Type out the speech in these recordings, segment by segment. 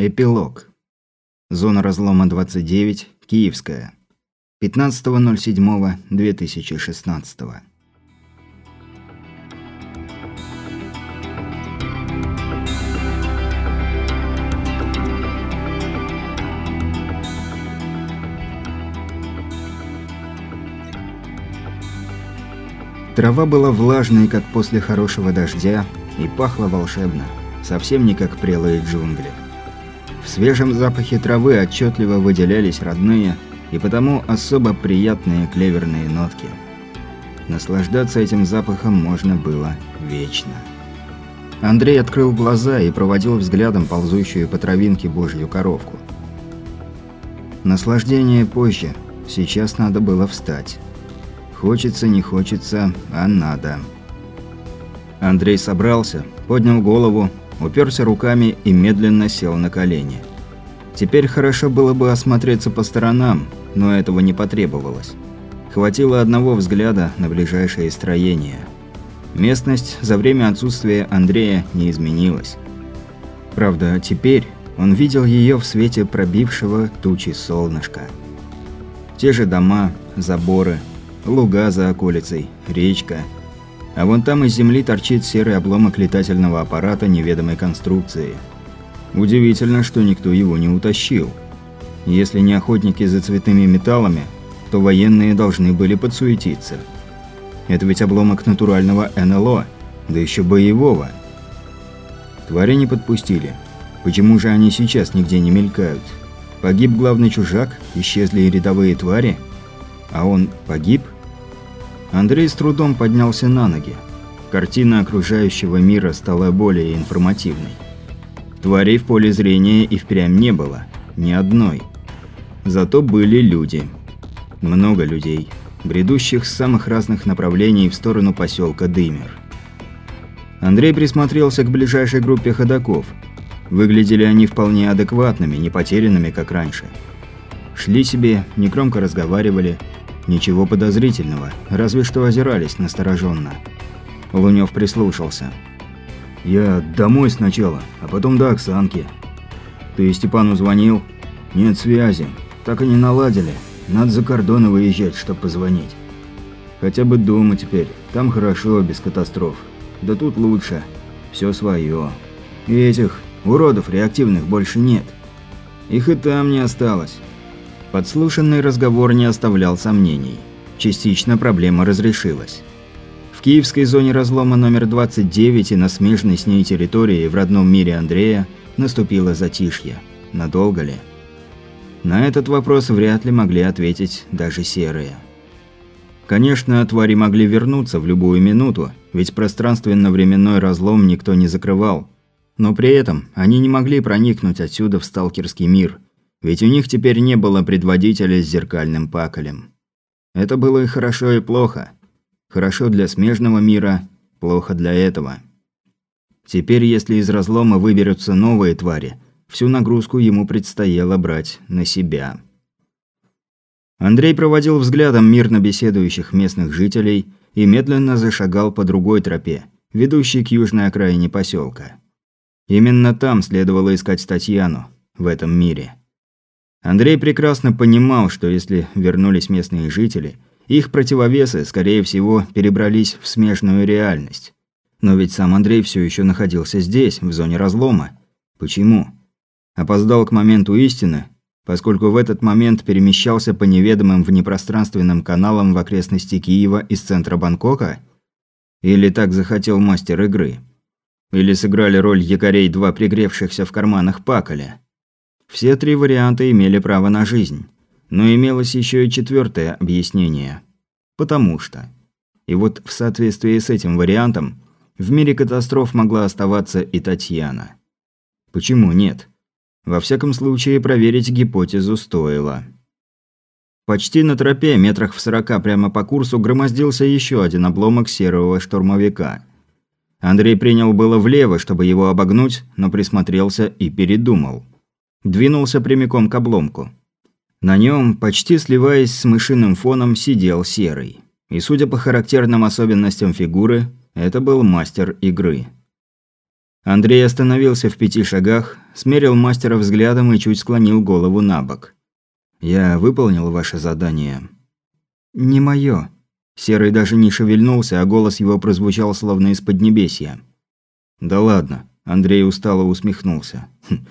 Эпилог. Зона разлома 29, Киевская. 15.07.2016. Трава была влажной, как после хорошего дождя, и пахла волшебно, совсем не как прелые джунгли. В свежем запахе травы отчетливо выделялись родные и потому особо приятные клеверные нотки. Наслаждаться этим запахом можно было вечно. Андрей открыл глаза и проводил взглядом ползущую по травинке божью коровку. Наслаждение позже, сейчас надо было встать. Хочется, не хочется, а надо. Андрей собрался, поднял голову, уперся руками и медленно сел на колени. Теперь хорошо было бы осмотреться по сторонам, но этого не потребовалось. Хватило одного взгляда на ближайшее строение. Местность за время отсутствия Андрея не изменилась. Правда, теперь он видел ее в свете пробившего тучи солнышка. Те же дома, заборы, луга за околицей, речка – а вон там из земли торчит серый обломок летательного аппарата неведомой конструкции. Удивительно, что никто его не утащил. Если не охотники за цветными металлами, то военные должны были подсуетиться. Это ведь обломок натурального НЛО, да еще боевого. Твари не подпустили. Почему же они сейчас нигде не мелькают? Погиб главный чужак, исчезли и рядовые твари? А он погиб? Андрей с трудом поднялся на ноги. Картина окружающего мира стала более информативной. Тварей в поле зрения и впрямь не было. Ни одной. Зато были люди. Много людей, бредущих с самых разных направлений в сторону поселка Дымер. Андрей присмотрелся к ближайшей группе ходаков. Выглядели они вполне адекватными, не потерянными, как раньше. Шли себе, негромко разговаривали, Ничего подозрительного, разве что озирались настороженно. Лунёв прислушался. «Я домой сначала, а потом до Оксанки». «Ты Степану звонил?» «Нет связи. Так и не наладили. Надо за кордоны выезжать, чтобы позвонить». «Хотя бы дома теперь. Там хорошо, без катастроф. Да тут лучше. Все свое. И этих уродов реактивных больше нет. Их и там не осталось. Подслушанный разговор не оставлял сомнений. Частично проблема разрешилась. В киевской зоне разлома номер 29 и на смежной с ней территории в родном мире Андрея наступило затишье. Надолго ли? На этот вопрос вряд ли могли ответить даже серые. Конечно, твари могли вернуться в любую минуту, ведь пространственно-временной разлом никто не закрывал. Но при этом они не могли проникнуть отсюда в сталкерский мир – ведь у них теперь не было предводителя с зеркальным паколем. Это было и хорошо, и плохо. Хорошо для смежного мира, плохо для этого. Теперь, если из разлома выберутся новые твари, всю нагрузку ему предстояло брать на себя. Андрей проводил взглядом мирно беседующих местных жителей и медленно зашагал по другой тропе, ведущей к южной окраине поселка. Именно там следовало искать Татьяну, в этом мире. Андрей прекрасно понимал, что если вернулись местные жители, их противовесы, скорее всего, перебрались в смежную реальность. Но ведь сам Андрей все еще находился здесь, в зоне разлома. Почему? Опоздал к моменту истины, поскольку в этот момент перемещался по неведомым внепространственным каналам в окрестности Киева из центра Бангкока? Или так захотел мастер игры? Или сыграли роль якорей два пригревшихся в карманах паколя? Все три варианта имели право на жизнь. Но имелось еще и четвертое объяснение. Потому что. И вот в соответствии с этим вариантом, в мире катастроф могла оставаться и Татьяна. Почему нет? Во всяком случае, проверить гипотезу стоило. Почти на тропе, метрах в сорока прямо по курсу, громоздился еще один обломок серого штурмовика. Андрей принял было влево, чтобы его обогнуть, но присмотрелся и передумал двинулся прямиком к обломку. На нем, почти сливаясь с мышиным фоном, сидел серый. И судя по характерным особенностям фигуры, это был мастер игры. Андрей остановился в пяти шагах, смерил мастера взглядом и чуть склонил голову на бок. «Я выполнил ваше задание». «Не моё». Серый даже не шевельнулся, а голос его прозвучал словно из поднебесья. «Да ладно», – Андрей устало усмехнулся. «Хм,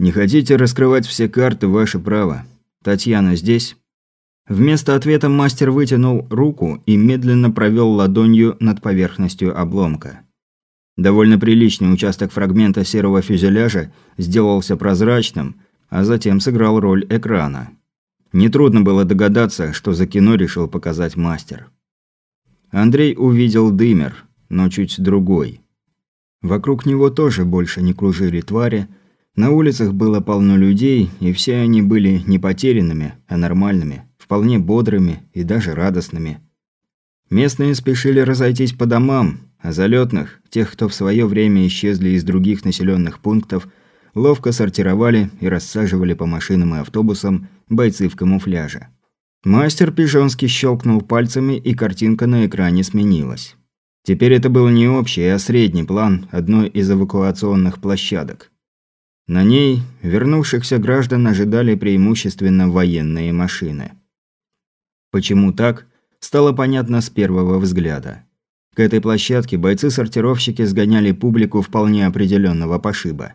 «Не хотите раскрывать все карты – ваше право. Татьяна здесь?» Вместо ответа мастер вытянул руку и медленно провел ладонью над поверхностью обломка. Довольно приличный участок фрагмента серого фюзеляжа сделался прозрачным, а затем сыграл роль экрана. Нетрудно было догадаться, что за кино решил показать мастер. Андрей увидел дымер, но чуть другой. Вокруг него тоже больше не кружили твари, на улицах было полно людей, и все они были не потерянными, а нормальными, вполне бодрыми и даже радостными. Местные спешили разойтись по домам, а залетных, тех, кто в свое время исчезли из других населенных пунктов, ловко сортировали и рассаживали по машинам и автобусам бойцы в камуфляже. Мастер Пижонский щелкнул пальцами, и картинка на экране сменилась. Теперь это был не общий, а средний план одной из эвакуационных площадок. На ней вернувшихся граждан ожидали преимущественно военные машины. Почему так, стало понятно с первого взгляда. К этой площадке бойцы-сортировщики сгоняли публику вполне определенного пошиба.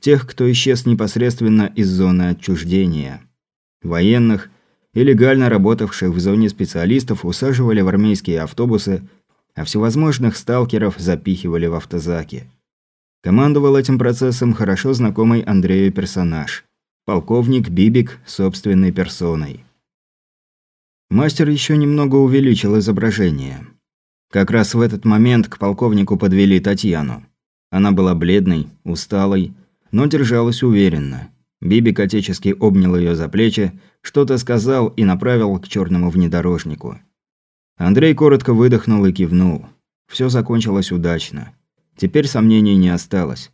Тех, кто исчез непосредственно из зоны отчуждения. Военных и легально работавших в зоне специалистов усаживали в армейские автобусы, а всевозможных сталкеров запихивали в автозаки. Командовал этим процессом хорошо знакомый Андрею персонаж. Полковник Бибик собственной персоной. Мастер еще немного увеличил изображение. Как раз в этот момент к полковнику подвели Татьяну. Она была бледной, усталой, но держалась уверенно. Бибик отечески обнял ее за плечи, что-то сказал и направил к черному внедорожнику. Андрей коротко выдохнул и кивнул. Все закончилось удачно. Теперь сомнений не осталось.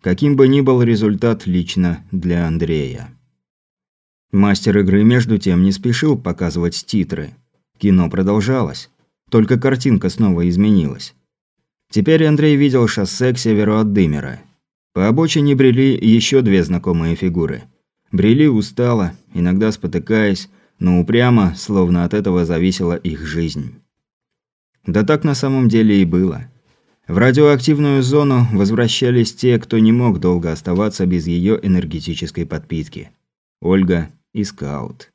Каким бы ни был результат лично для Андрея. Мастер игры между тем не спешил показывать титры. Кино продолжалось. Только картинка снова изменилась. Теперь Андрей видел шоссе к северу от Дымера. По обочине брели еще две знакомые фигуры. Брели устало, иногда спотыкаясь, но упрямо, словно от этого зависела их жизнь. Да так на самом деле и было. В радиоактивную зону возвращались те, кто не мог долго оставаться без ее энергетической подпитки. Ольга и Скаут.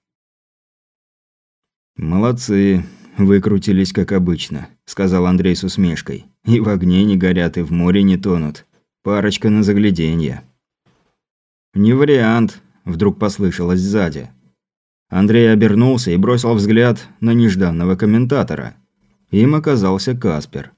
«Молодцы, выкрутились как обычно», – сказал Андрей с усмешкой. «И в огне не горят, и в море не тонут. Парочка на загляденье». «Не вариант», – вдруг послышалось сзади. Андрей обернулся и бросил взгляд на нежданного комментатора. Им оказался Каспер.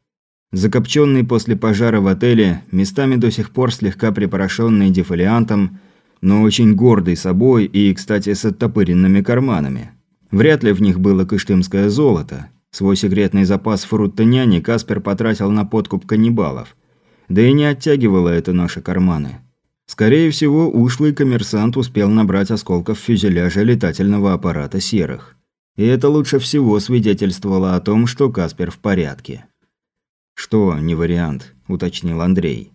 Закопченный после пожара в отеле, местами до сих пор слегка припорошенный дефолиантом, но очень гордый собой и, кстати, с оттопыренными карманами. Вряд ли в них было кыштымское золото. Свой секретный запас фруттоняни Каспер потратил на подкуп каннибалов. Да и не оттягивало это наши карманы. Скорее всего, ушлый коммерсант успел набрать осколков фюзеляжа летательного аппарата серых. И это лучше всего свидетельствовало о том, что Каспер в порядке. «Что не вариант?» – уточнил Андрей.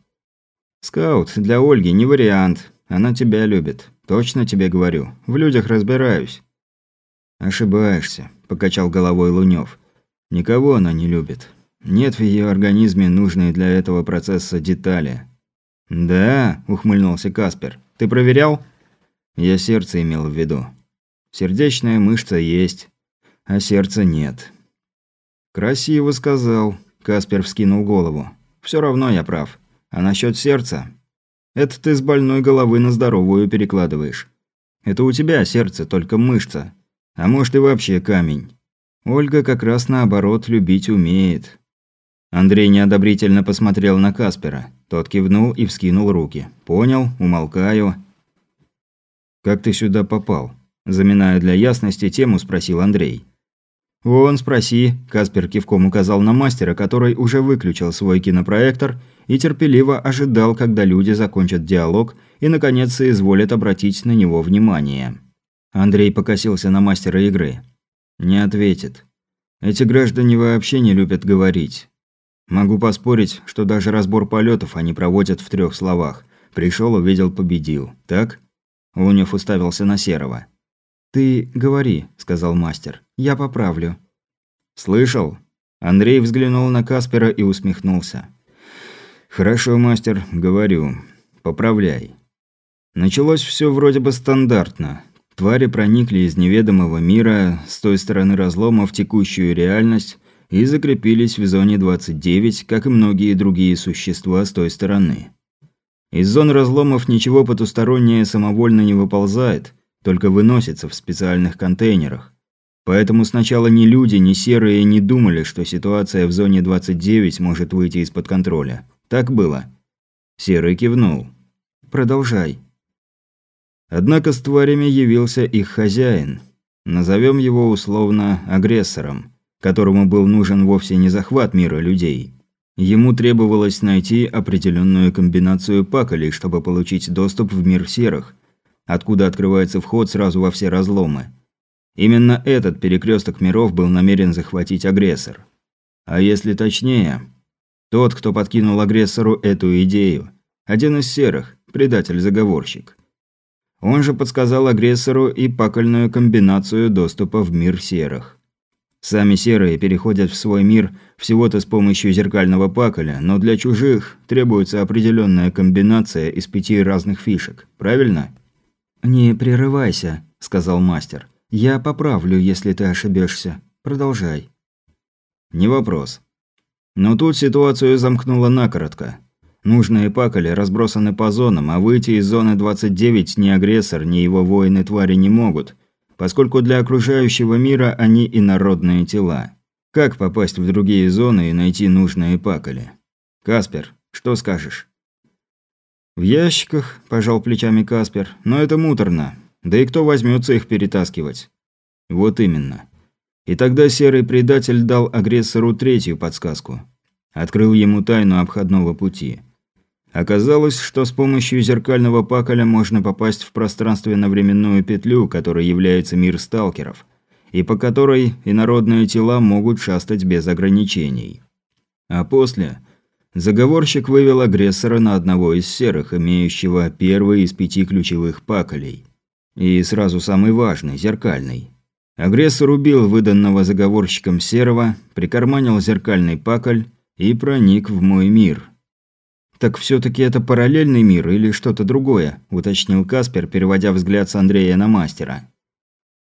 «Скаут, для Ольги не вариант. Она тебя любит. Точно тебе говорю. В людях разбираюсь». «Ошибаешься», – покачал головой Лунёв. «Никого она не любит. Нет в ее организме нужной для этого процесса детали». «Да», – ухмыльнулся Каспер. «Ты проверял?» «Я сердце имел в виду. Сердечная мышца есть, а сердца нет». «Красиво сказал», Каспер вскинул голову. «Все равно я прав. А насчет сердца? Это ты с больной головы на здоровую перекладываешь. Это у тебя сердце, только мышца. А может и вообще камень. Ольга как раз наоборот любить умеет». Андрей неодобрительно посмотрел на Каспера. Тот кивнул и вскинул руки. «Понял, умолкаю». «Как ты сюда попал?» Заминая для ясности тему, спросил Андрей. «Вон, спроси», – Каспер кивком указал на мастера, который уже выключил свой кинопроектор и терпеливо ожидал, когда люди закончат диалог и, наконец, соизволят обратить на него внимание. Андрей покосился на мастера игры. «Не ответит. Эти граждане вообще не любят говорить. Могу поспорить, что даже разбор полетов они проводят в трех словах. Пришел, увидел, победил. Так? Лунев уставился на Серого. «Ты говори», – сказал мастер. «Я поправлю». «Слышал?» Андрей взглянул на Каспера и усмехнулся. «Хорошо, мастер, говорю. Поправляй». Началось все вроде бы стандартно. Твари проникли из неведомого мира с той стороны разлома в текущую реальность и закрепились в зоне 29, как и многие другие существа с той стороны. Из зон разломов ничего потустороннее самовольно не выползает, только выносится в специальных контейнерах. Поэтому сначала ни люди, ни серые не думали, что ситуация в зоне 29 может выйти из-под контроля. Так было. Серый кивнул. «Продолжай», Однако с тварями явился их хозяин. Назовем его условно агрессором, которому был нужен вовсе не захват мира людей. Ему требовалось найти определенную комбинацию паколей, чтобы получить доступ в мир серых, откуда открывается вход сразу во все разломы. Именно этот перекресток миров был намерен захватить агрессор. А если точнее, тот, кто подкинул агрессору эту идею, один из серых, предатель-заговорщик. Он же подсказал агрессору и пакольную комбинацию доступа в мир серых. Сами серые переходят в свой мир всего-то с помощью зеркального паколя, но для чужих требуется определенная комбинация из пяти разных фишек. Правильно? «Не прерывайся», – сказал мастер. «Я поправлю, если ты ошибешься. Продолжай». «Не вопрос». Но тут ситуацию замкнуло накоротко. Нужные пакали разбросаны по зонам, а выйти из зоны 29 ни агрессор, ни его воины-твари не могут, поскольку для окружающего мира они инородные тела. Как попасть в другие зоны и найти нужные пакали? Каспер, что скажешь? В ящиках, пожал плечами Каспер, но это муторно. Да и кто возьмется их перетаскивать? Вот именно. И тогда серый предатель дал агрессору третью подсказку. Открыл ему тайну обходного пути. Оказалось, что с помощью зеркального паколя можно попасть в пространственно-временную петлю, которая является мир сталкеров, и по которой инородные тела могут шастать без ограничений. А после заговорщик вывел агрессора на одного из серых, имеющего первый из пяти ключевых паколей. И сразу самый важный – зеркальный. Агрессор убил выданного заговорщиком серого, прикарманил зеркальный паколь и проник в мой мир – «Так все-таки это параллельный мир или что-то другое?» – уточнил Каспер, переводя взгляд с Андрея на мастера.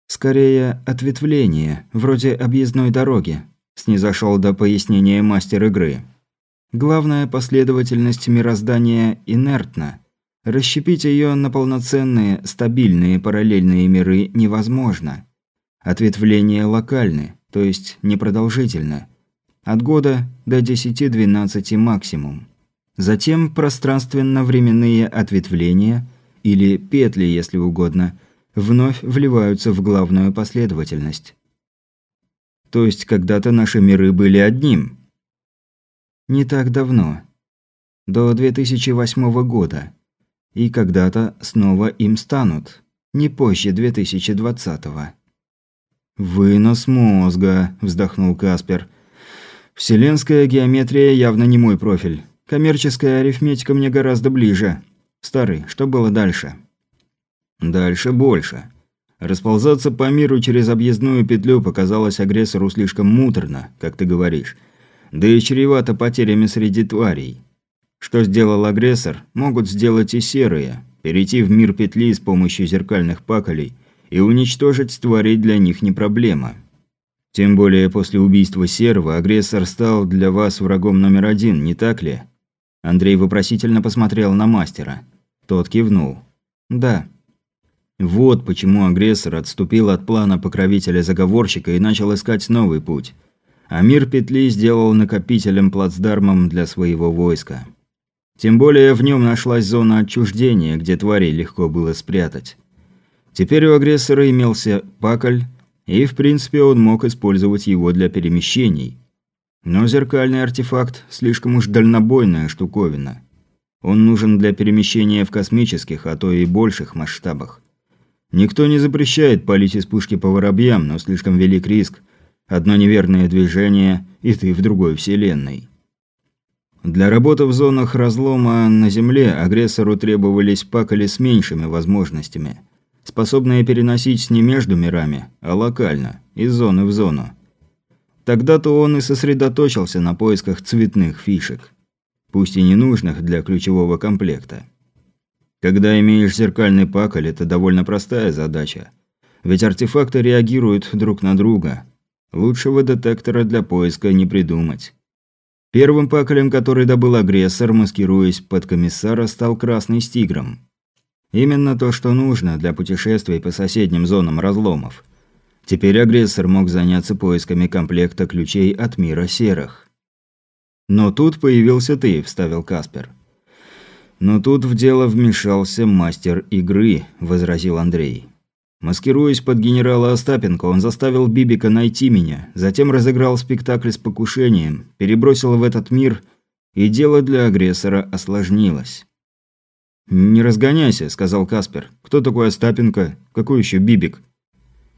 «Скорее, ответвление, вроде объездной дороги», – снизошел до пояснения мастер игры. «Главная последовательность мироздания инертна. Расщепить ее на полноценные, стабильные параллельные миры невозможно. Ответвления локальны, то есть непродолжительны. От года до 10-12 максимум. Затем пространственно-временные ответвления, или петли, если угодно, вновь вливаются в главную последовательность. То есть когда-то наши миры были одним. Не так давно. До 2008 года. И когда-то снова им станут. Не позже 2020 -го. «Вынос мозга», – вздохнул Каспер. «Вселенская геометрия явно не мой профиль. Коммерческая арифметика мне гораздо ближе. Старый, что было дальше? Дальше больше. Расползаться по миру через объездную петлю показалось агрессору слишком муторно, как ты говоришь. Да и чревато потерями среди тварей. Что сделал агрессор, могут сделать и серые. Перейти в мир петли с помощью зеркальных паколей и уничтожить тварей для них не проблема. Тем более после убийства серого агрессор стал для вас врагом номер один, не так ли? Андрей вопросительно посмотрел на мастера. Тот кивнул. «Да». Вот почему агрессор отступил от плана покровителя-заговорщика и начал искать новый путь. А мир петли сделал накопителем-плацдармом для своего войска. Тем более в нем нашлась зона отчуждения, где тварей легко было спрятать. Теперь у агрессора имелся паколь, и в принципе он мог использовать его для перемещений – но зеркальный артефакт – слишком уж дальнобойная штуковина. Он нужен для перемещения в космических, а то и больших масштабах. Никто не запрещает палить из пушки по воробьям, но слишком велик риск. Одно неверное движение, и ты в другой вселенной. Для работы в зонах разлома на Земле агрессору требовались пакали с меньшими возможностями, способные переносить не между мирами, а локально, из зоны в зону. Тогда-то он и сосредоточился на поисках цветных фишек, пусть и ненужных для ключевого комплекта. Когда имеешь зеркальный пакаль, это довольно простая задача. Ведь артефакты реагируют друг на друга. Лучшего детектора для поиска не придумать. Первым паколем, который добыл агрессор, маскируясь под комиссара, стал красный с тигром. Именно то, что нужно для путешествий по соседним зонам разломов. Теперь агрессор мог заняться поисками комплекта ключей от мира серых. «Но тут появился ты», – вставил Каспер. «Но тут в дело вмешался мастер игры», – возразил Андрей. Маскируясь под генерала Остапенко, он заставил Бибика найти меня, затем разыграл спектакль с покушением, перебросил в этот мир, и дело для агрессора осложнилось. «Не разгоняйся», – сказал Каспер. «Кто такой Остапенко? Какой еще Бибик?»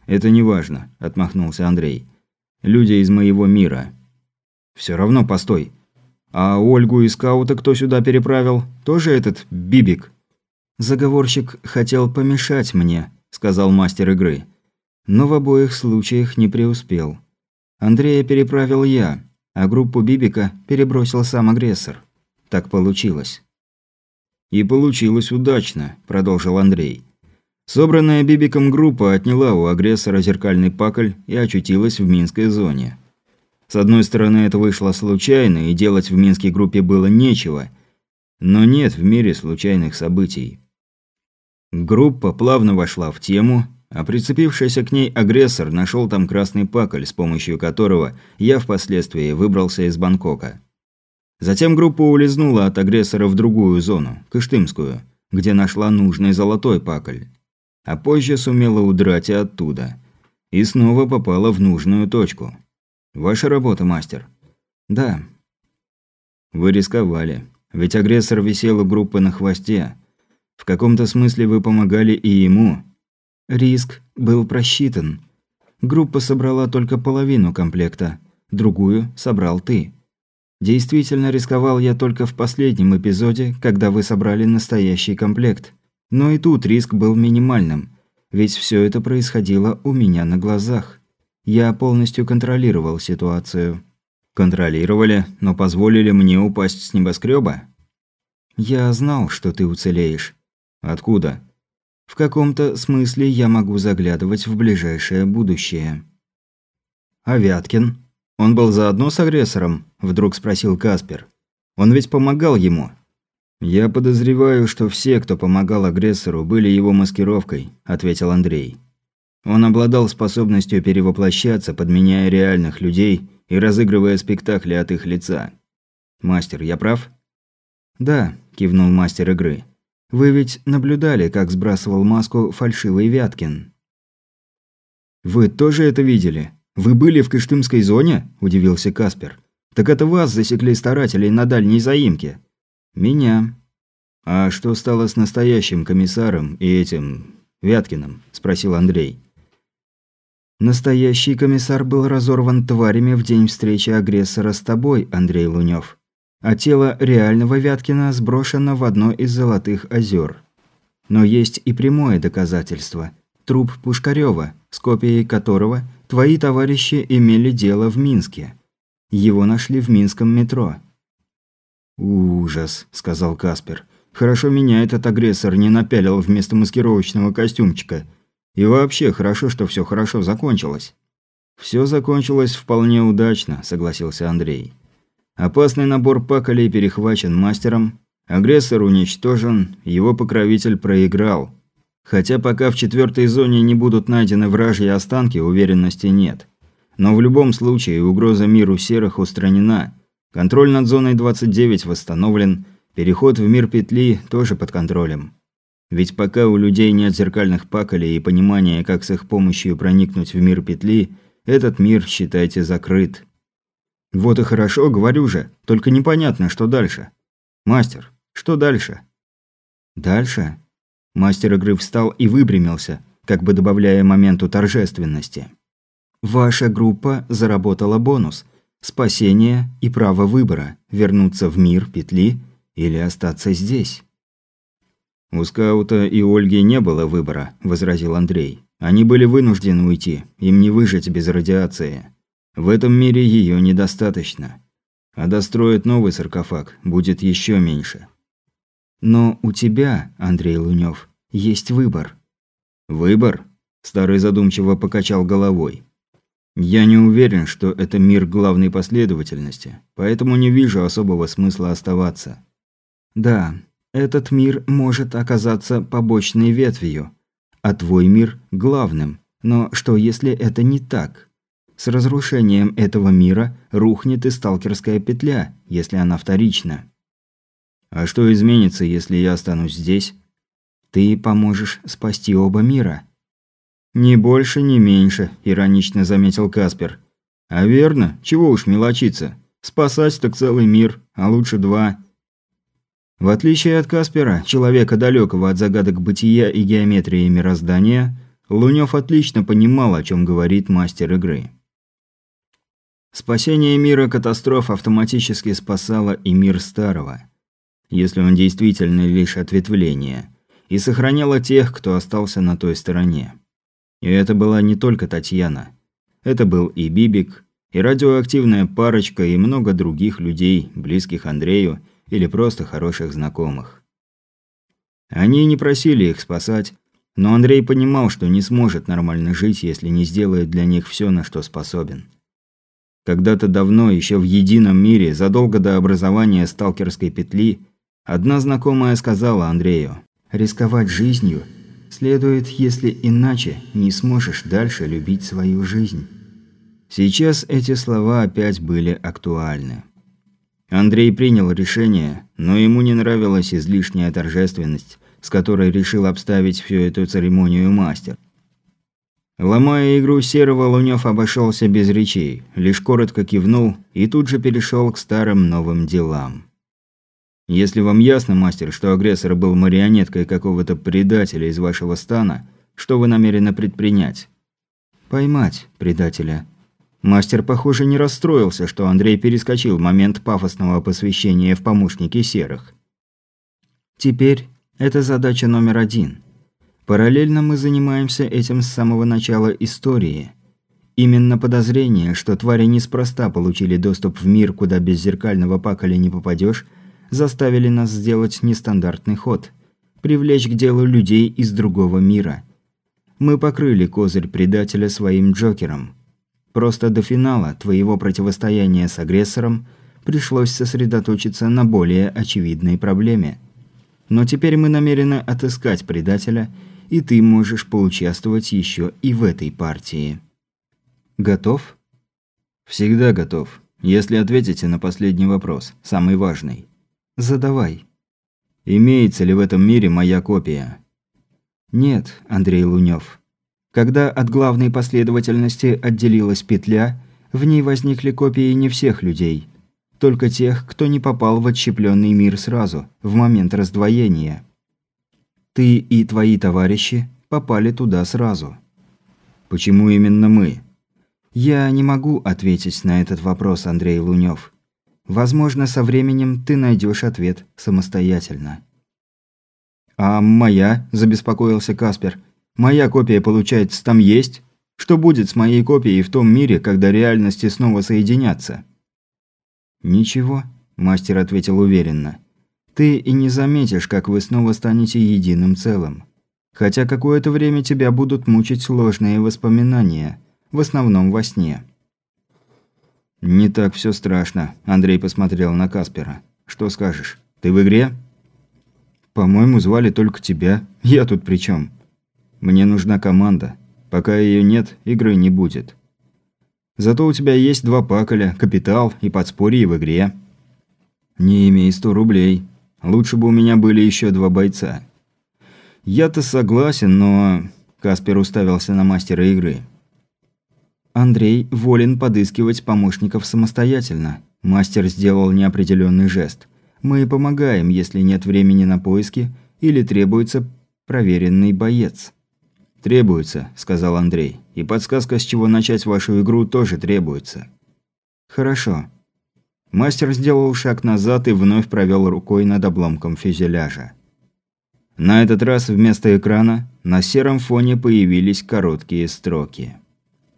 «Это не важно», – отмахнулся Андрей. «Люди из моего мира». «Все равно постой. А Ольгу и скаута кто сюда переправил? Тоже этот Бибик?» «Заговорщик хотел помешать мне», – сказал мастер игры. Но в обоих случаях не преуспел. Андрея переправил я, а группу Бибика перебросил сам агрессор. Так получилось. «И получилось удачно», – продолжил Андрей. Собранная Бибиком группа отняла у агрессора зеркальный пакль и очутилась в Минской зоне. С одной стороны, это вышло случайно, и делать в Минской группе было нечего. Но нет в мире случайных событий. Группа плавно вошла в тему, а прицепившийся к ней агрессор нашел там красный пакль, с помощью которого я впоследствии выбрался из Бангкока. Затем группа улизнула от агрессора в другую зону, Кыштымскую, где нашла нужный золотой пакль. А позже сумела удрать и оттуда. И снова попала в нужную точку. Ваша работа, мастер? Да. Вы рисковали. Ведь агрессор висел у группы на хвосте, в каком-то смысле вы помогали и ему. Риск был просчитан. Группа собрала только половину комплекта, другую собрал ты. Действительно рисковал я только в последнем эпизоде, когда вы собрали настоящий комплект. Но и тут риск был минимальным, ведь все это происходило у меня на глазах. Я полностью контролировал ситуацию. Контролировали, но позволили мне упасть с небоскреба? Я знал, что ты уцелеешь. Откуда? В каком-то смысле я могу заглядывать в ближайшее будущее. А Вяткин? Он был заодно с агрессором? Вдруг спросил Каспер. Он ведь помогал ему. Я подозреваю, что все, кто помогал агрессору, были его маскировкой, ответил Андрей. Он обладал способностью перевоплощаться, подменяя реальных людей и разыгрывая спектакли от их лица. Мастер, я прав? Да, кивнул мастер игры. Вы ведь наблюдали, как сбрасывал маску фальшивый Вяткин. Вы тоже это видели? Вы были в Кыштымской зоне? удивился Каспер. Так это вас засекли старателей на дальней заимке. Меня. А что стало с настоящим комиссаром и этим Вяткиным? спросил Андрей. Настоящий комиссар был разорван тварями в день встречи агрессора с тобой, Андрей Лунёв а тело реального Вяткина сброшено в одно из золотых озер. Но есть и прямое доказательство – труп Пушкарева, с копией которого твои товарищи имели дело в Минске. Его нашли в Минском метро. «Ужас», – сказал Каспер. «Хорошо меня этот агрессор не напялил вместо маскировочного костюмчика. И вообще, хорошо, что все хорошо закончилось». «Все закончилось вполне удачно», – согласился Андрей. Опасный набор паколей перехвачен мастером, агрессор уничтожен, его покровитель проиграл. Хотя пока в четвертой зоне не будут найдены вражьи останки, уверенности нет. Но в любом случае угроза миру серых устранена. Контроль над зоной 29 восстановлен, переход в мир петли тоже под контролем. Ведь пока у людей нет зеркальных паколей и понимания, как с их помощью проникнуть в мир петли, этот мир, считайте, закрыт. Вот и хорошо, говорю же. Только непонятно, что дальше. Мастер, что дальше? Дальше? Мастер игры встал и выпрямился, как бы добавляя моменту торжественности. Ваша группа заработала бонус. Спасение и право выбора – вернуться в мир петли или остаться здесь. «У скаута и Ольги не было выбора», – возразил Андрей. «Они были вынуждены уйти, им не выжить без радиации. В этом мире ее недостаточно. А достроят новый саркофаг, будет еще меньше». «Но у тебя, Андрей Лунёв, есть выбор». «Выбор?» – Старый задумчиво покачал головой. Я не уверен, что это мир главной последовательности, поэтому не вижу особого смысла оставаться. Да, этот мир может оказаться побочной ветвью, а твой мир – главным. Но что, если это не так? С разрушением этого мира рухнет и сталкерская петля, если она вторична. А что изменится, если я останусь здесь? Ты поможешь спасти оба мира – «Ни больше, ни меньше», – иронично заметил Каспер. «А верно, чего уж мелочиться. Спасать так целый мир, а лучше два». В отличие от Каспера, человека далекого от загадок бытия и геометрии мироздания, Лунёв отлично понимал, о чем говорит мастер игры. Спасение мира катастроф автоматически спасало и мир старого, если он действительно лишь ответвление, и сохраняло тех, кто остался на той стороне. И это была не только Татьяна. Это был и Бибик, и радиоактивная парочка, и много других людей, близких Андрею или просто хороших знакомых. Они не просили их спасать, но Андрей понимал, что не сможет нормально жить, если не сделает для них все, на что способен. Когда-то давно, еще в едином мире, задолго до образования сталкерской петли, одна знакомая сказала Андрею, «Рисковать жизнью – следует, если иначе не сможешь дальше любить свою жизнь. Сейчас эти слова опять были актуальны. Андрей принял решение, но ему не нравилась излишняя торжественность, с которой решил обставить всю эту церемонию мастер. Ломая игру серого, Лунёв обошелся без речей, лишь коротко кивнул и тут же перешел к старым новым делам. Если вам ясно, мастер, что агрессор был марионеткой какого-то предателя из вашего стана, что вы намерены предпринять? Поймать предателя. Мастер, похоже, не расстроился, что Андрей перескочил момент пафосного посвящения в помощники серых. Теперь это задача номер один. Параллельно мы занимаемся этим с самого начала истории. Именно подозрение, что твари неспроста получили доступ в мир, куда без зеркального паколя не попадешь, заставили нас сделать нестандартный ход – привлечь к делу людей из другого мира. Мы покрыли козырь предателя своим Джокером. Просто до финала твоего противостояния с агрессором пришлось сосредоточиться на более очевидной проблеме. Но теперь мы намерены отыскать предателя, и ты можешь поучаствовать еще и в этой партии. Готов? Всегда готов. Если ответите на последний вопрос, самый важный. Задавай. Имеется ли в этом мире моя копия? Нет, Андрей Лунёв. Когда от главной последовательности отделилась петля, в ней возникли копии не всех людей, только тех, кто не попал в отщепленный мир сразу, в момент раздвоения. Ты и твои товарищи попали туда сразу. Почему именно мы? Я не могу ответить на этот вопрос, Андрей Лунёв. Возможно, со временем ты найдешь ответ самостоятельно. «А моя?» – забеспокоился Каспер. «Моя копия, получается, там есть? Что будет с моей копией в том мире, когда реальности снова соединятся?» «Ничего», – мастер ответил уверенно. «Ты и не заметишь, как вы снова станете единым целым. Хотя какое-то время тебя будут мучить сложные воспоминания, в основном во сне». «Не так все страшно», – Андрей посмотрел на Каспера. «Что скажешь? Ты в игре?» «По-моему, звали только тебя. Я тут при чем? «Мне нужна команда. Пока ее нет, игры не будет. Зато у тебя есть два паколя, капитал и подспорье в игре». «Не имей сто рублей. Лучше бы у меня были еще два бойца». «Я-то согласен, но...» Каспер уставился на мастера игры. Андрей волен подыскивать помощников самостоятельно. Мастер сделал неопределенный жест. Мы помогаем, если нет времени на поиски или требуется проверенный боец. «Требуется», – сказал Андрей. «И подсказка, с чего начать вашу игру, тоже требуется». «Хорошо». Мастер сделал шаг назад и вновь провел рукой над обломком фюзеляжа. На этот раз вместо экрана на сером фоне появились короткие строки.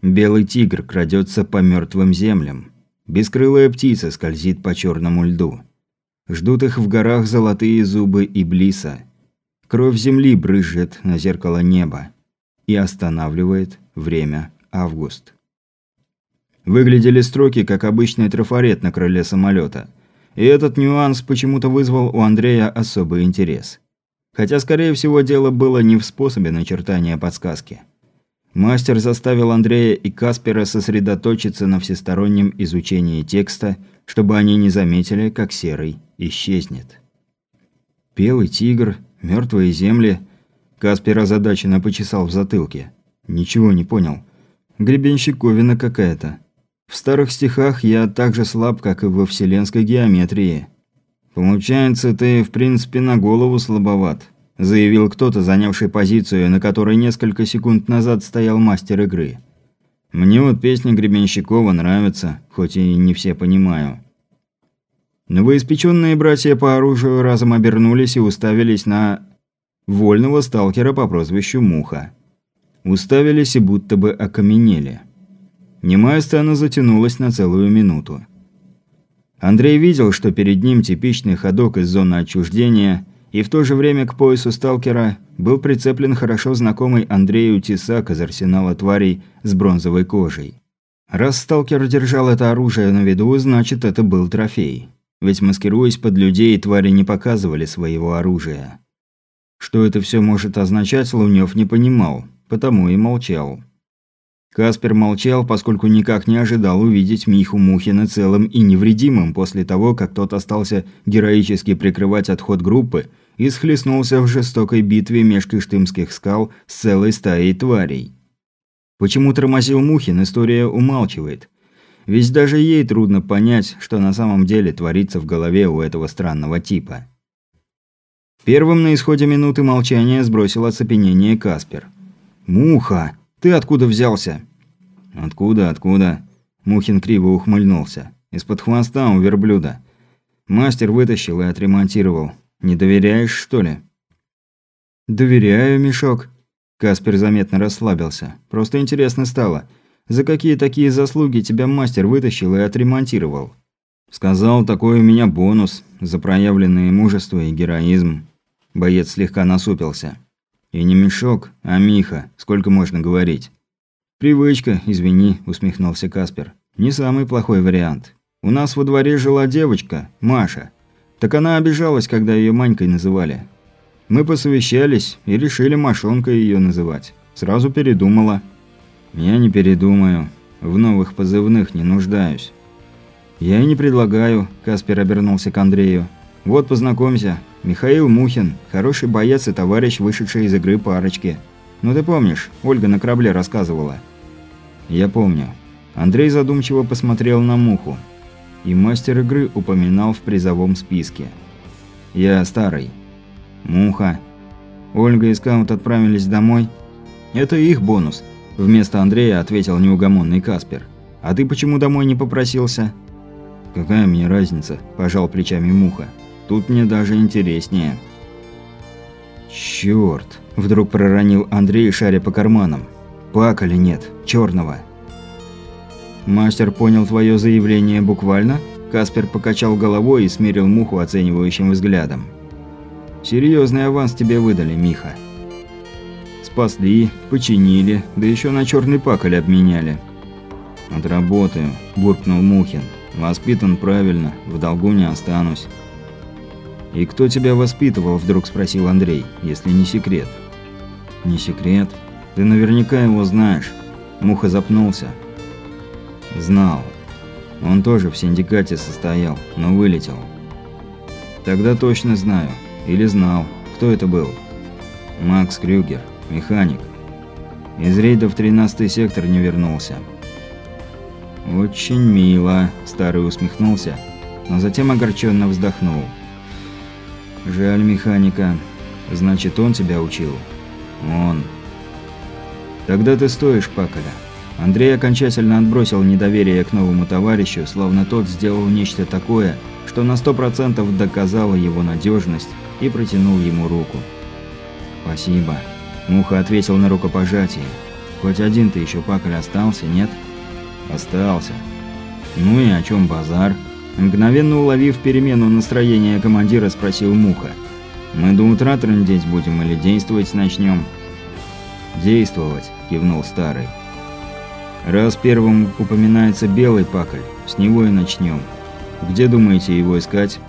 «Белый тигр крадется по мертвым землям. Бескрылая птица скользит по черному льду. Ждут их в горах золотые зубы Иблиса. Кровь земли брызжет на зеркало неба и останавливает время август. Выглядели строки, как обычный трафарет на крыле самолета. И этот нюанс почему-то вызвал у Андрея особый интерес. Хотя, скорее всего, дело было не в способе начертания подсказки. Мастер заставил Андрея и Каспера сосредоточиться на всестороннем изучении текста, чтобы они не заметили, как серый исчезнет. Белый тигр, Мертвые земли. Каспер озадаченно почесал в затылке. Ничего не понял. Гребенщиковина какая-то. В старых стихах я так же слаб, как и во вселенской геометрии. Получается, ты, в принципе, на голову слабоват, заявил кто-то, занявший позицию, на которой несколько секунд назад стоял мастер игры. Мне вот песня Гребенщикова нравится, хоть и не все понимаю. Новоиспеченные братья по оружию разом обернулись и уставились на вольного сталкера по прозвищу Муха. Уставились и будто бы окаменели. Немая сцена затянулась на целую минуту. Андрей видел, что перед ним типичный ходок из зоны отчуждения, и в то же время к поясу сталкера был прицеплен хорошо знакомый Андрею тесак из арсенала тварей с бронзовой кожей. Раз сталкер держал это оружие на виду, значит, это был трофей. Ведь маскируясь под людей, твари не показывали своего оружия. Что это все может означать, Лунёв не понимал, потому и молчал. Каспер молчал, поскольку никак не ожидал увидеть Миху Мухина целым и невредимым после того, как тот остался героически прикрывать отход группы и схлестнулся в жестокой битве меж кыштымских скал с целой стаей тварей. Почему тормозил Мухин, история умалчивает. Ведь даже ей трудно понять, что на самом деле творится в голове у этого странного типа. Первым на исходе минуты молчания сбросил оцепенение Каспер. «Муха! Ты откуда взялся?» «Откуда, откуда?» Мухин криво ухмыльнулся. «Из-под хвоста у верблюда. Мастер вытащил и отремонтировал. Не доверяешь, что ли?» «Доверяю, Мешок». Каспер заметно расслабился. «Просто интересно стало. За какие такие заслуги тебя мастер вытащил и отремонтировал? Сказал, такой у меня бонус за проявленное мужество и героизм. Боец слегка насупился. И не мешок, а Миха, сколько можно говорить. Привычка, извини, усмехнулся Каспер. Не самый плохой вариант. У нас во дворе жила девочка, Маша. Так она обижалась, когда ее Манькой называли. Мы посовещались и решили Машонкой ее называть. Сразу передумала. «Я не передумаю. В новых позывных не нуждаюсь». «Я и не предлагаю», – Каспер обернулся к Андрею. «Вот, познакомься. Михаил Мухин, хороший боец и товарищ, вышедший из игры парочки. Ну ты помнишь, Ольга на корабле рассказывала». «Я помню». Андрей задумчиво посмотрел на Муху. И мастер игры упоминал в призовом списке. «Я старый». «Муха». Ольга и Скаут отправились домой. «Это их бонус. Вместо Андрея ответил неугомонный Каспер. «А ты почему домой не попросился?» «Какая мне разница?» – пожал плечами Муха. «Тут мне даже интереснее». «Чёрт!» – вдруг проронил Андрей, шаря по карманам. «Пак или нет? Чёрного?» «Мастер понял твое заявление буквально?» Каспер покачал головой и смерил Муху оценивающим взглядом. «Серьезный аванс тебе выдали, Миха». Спасли, починили, да еще на черный паколь обменяли. «Отработаю», – буркнул Мухин. «Воспитан правильно, в долгу не останусь». «И кто тебя воспитывал?» – вдруг спросил Андрей, – «если не секрет». «Не секрет? Ты наверняка его знаешь». Муха запнулся. «Знал. Он тоже в синдикате состоял, но вылетел». «Тогда точно знаю. Или знал. Кто это был?» «Макс Крюгер механик. Из рейда в 13 сектор не вернулся. «Очень мило», – старый усмехнулся, но затем огорченно вздохнул. «Жаль механика. Значит, он тебя учил?» «Он». «Тогда ты стоишь Паколя. Андрей окончательно отбросил недоверие к новому товарищу, словно тот сделал нечто такое, что на сто процентов доказало его надежность, и протянул ему руку. «Спасибо», – Муха ответил на рукопожатие. «Хоть один ты еще паколь остался, нет?» «Остался». «Ну и о чем базар?» Мгновенно уловив перемену настроения командира, спросил Муха. «Мы до утра трындеть будем или действовать начнем?» «Действовать», – кивнул старый. «Раз первым упоминается белый пакль, с него и начнем. Где думаете его искать?»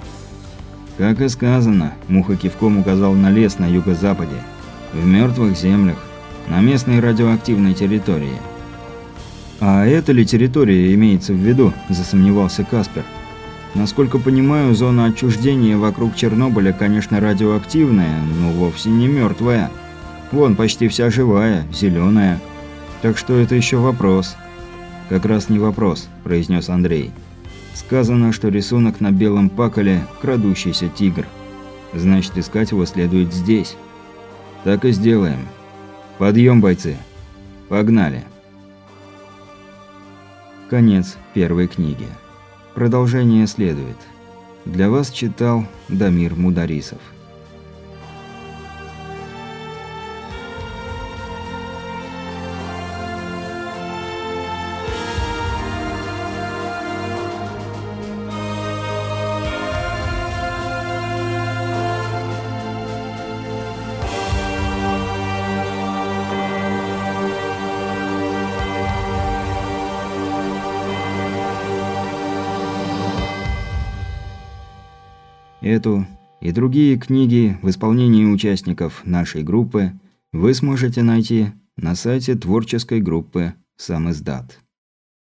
«Как и сказано», – Муха кивком указал на лес на юго-западе. «В мертвых землях, на местной радиоактивной территории». «А это ли территория имеется в виду?» – засомневался Каспер. «Насколько понимаю, зона отчуждения вокруг Чернобыля, конечно, радиоактивная, но вовсе не мертвая. Вон, почти вся живая, зеленая. Так что это еще вопрос». «Как раз не вопрос», – произнес Андрей. «Сказано, что рисунок на белом паколе – крадущийся тигр. Значит, искать его следует здесь. Так и сделаем. Подъем, бойцы. Погнали». Конец первой книги. Продолжение следует. Для вас читал Дамир Мударисов. Эту и другие книги в исполнении участников нашей группы вы сможете найти на сайте творческой группы «Сам издат».